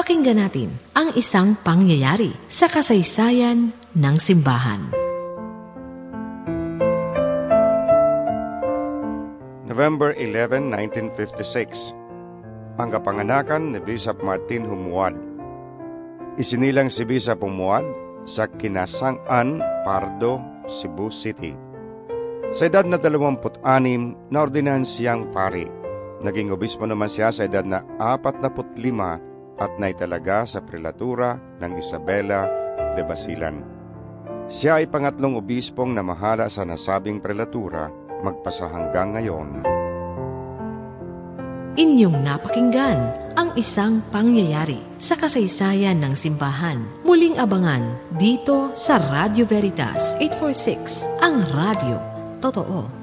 Pakinggan natin ang isang pangyayari sa kasaysayan ng simbahan. November 11, 1956 Ang kapanganakan ni Bishop Martin Humuad Isinilang si Bishop Humuad sa Kinasang-an, Pardo, Cebu City. Sa edad na 26, naordinahan siyang pari. Naging obispo naman siya sa edad na 45 at naitalaga sa prelatura ng Isabela de Basilan. Siya ay pangatlong obispong namahala sa nasabing prelatura magpasa hanggang ngayon. Inyong napakinggan ang isang pangyayari sa kasaysayan ng simbahan. Muling abangan dito sa Radio Veritas 846, ang radio. Totoo.